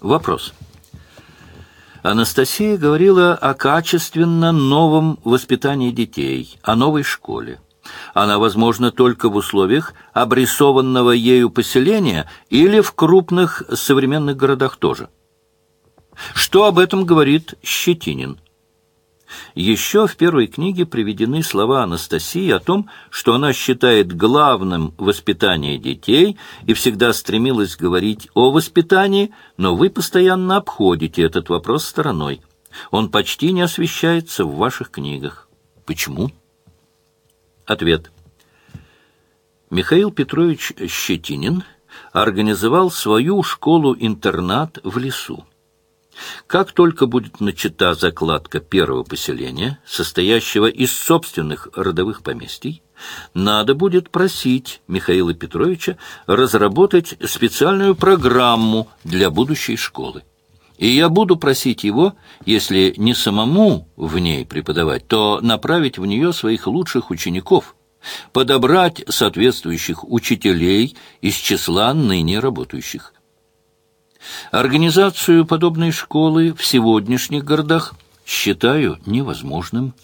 Вопрос. Анастасия говорила о качественно новом воспитании детей, о новой школе. Она возможна только в условиях обрисованного ею поселения или в крупных современных городах тоже. Что об этом говорит Щетинин? Еще в первой книге приведены слова Анастасии о том, что она считает главным воспитание детей и всегда стремилась говорить о воспитании, но вы постоянно обходите этот вопрос стороной. Он почти не освещается в ваших книгах. Почему? Ответ. Михаил Петрович Щетинин организовал свою школу-интернат в лесу. Как только будет начата закладка первого поселения, состоящего из собственных родовых поместий, надо будет просить Михаила Петровича разработать специальную программу для будущей школы. И я буду просить его, если не самому в ней преподавать, то направить в нее своих лучших учеников, подобрать соответствующих учителей из числа ныне работающих. Организацию подобной школы в сегодняшних городах считаю невозможным.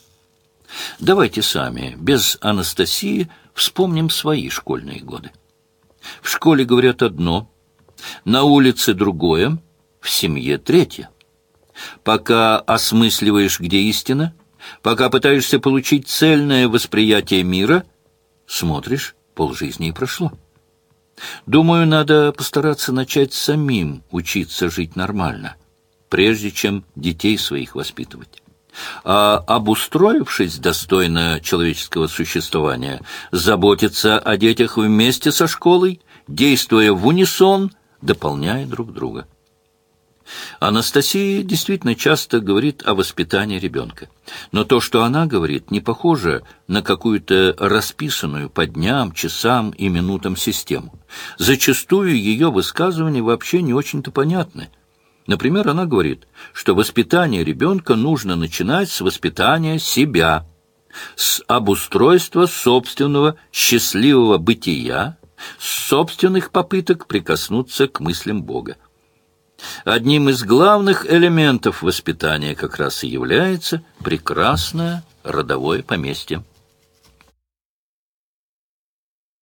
Давайте сами, без Анастасии, вспомним свои школьные годы. В школе говорят одно, на улице другое, в семье третье. Пока осмысливаешь, где истина, пока пытаешься получить цельное восприятие мира, смотришь, полжизни и прошло. Думаю, надо постараться начать самим учиться жить нормально, прежде чем детей своих воспитывать. А обустроившись достойно человеческого существования, заботиться о детях вместе со школой, действуя в унисон, дополняя друг друга. Анастасия действительно часто говорит о воспитании ребенка. Но то, что она говорит, не похоже на какую-то расписанную по дням, часам и минутам систему. Зачастую ее высказывания вообще не очень-то понятны. Например, она говорит, что воспитание ребенка нужно начинать с воспитания себя, с обустройства собственного счастливого бытия, с собственных попыток прикоснуться к мыслям Бога. Одним из главных элементов воспитания как раз и является прекрасное родовое поместье.